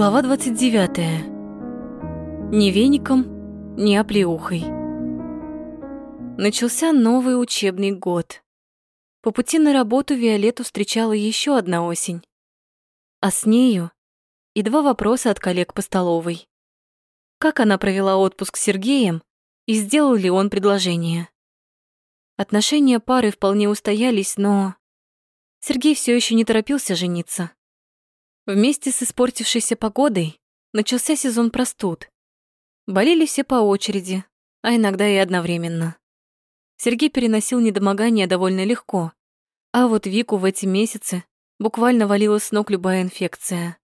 Глава 29. Ни веником, ни оплеухой. Начался новый учебный год. По пути на работу Виолетту встречала еще одна осень. А с нею и два вопроса от коллег по столовой. Как она провела отпуск с Сергеем и сделал ли он предложение? Отношения пары вполне устоялись, но Сергей все еще не торопился жениться. Вместе с испортившейся погодой начался сезон простуд. Болели все по очереди, а иногда и одновременно. Сергей переносил недомогание довольно легко, а вот Вику в эти месяцы буквально валила с ног любая инфекция.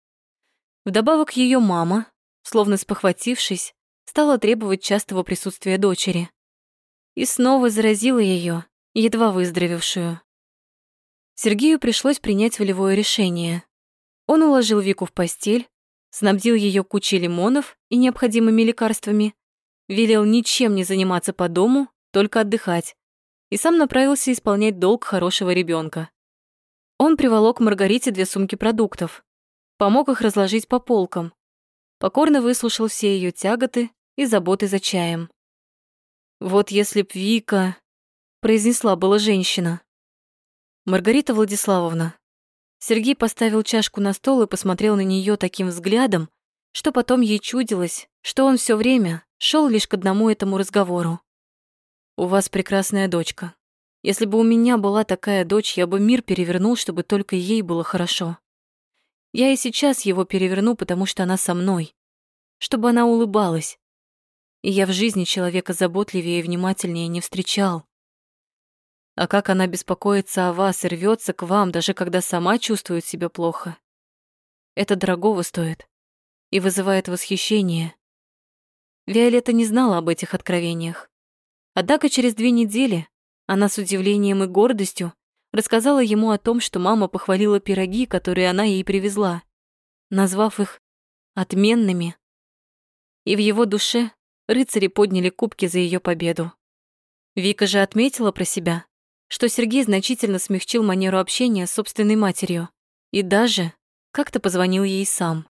Вдобавок ее мама, словно спохватившись, стала требовать частого присутствия дочери. И снова заразила ее, едва выздоровевшую. Сергею пришлось принять волевое решение он уложил Вику в постель, снабдил ее кучей лимонов и необходимыми лекарствами, велел ничем не заниматься по дому, только отдыхать, и сам направился исполнять долг хорошего ребенка. Он приволок Маргарите две сумки продуктов, помог их разложить по полкам, покорно выслушал все ее тяготы и заботы за чаем. «Вот если б Вика...» — произнесла была женщина. «Маргарита Владиславовна, Сергей поставил чашку на стол и посмотрел на нее таким взглядом, что потом ей чудилось, что он все время шел лишь к одному этому разговору. «У вас прекрасная дочка. Если бы у меня была такая дочь, я бы мир перевернул, чтобы только ей было хорошо. Я и сейчас его переверну, потому что она со мной, чтобы она улыбалась. И я в жизни человека заботливее и внимательнее не встречал. А как она беспокоится о вас и рвется к вам, даже когда сама чувствует себя плохо. Это дорогого стоит и вызывает восхищение. Виолетта не знала об этих откровениях. Однако через две недели она с удивлением и гордостью рассказала ему о том, что мама похвалила пироги, которые она ей привезла, назвав их отменными. И в его душе рыцари подняли кубки за ее победу. Вика же отметила про себя, что Сергей значительно смягчил манеру общения с собственной матерью и даже как-то позвонил ей сам.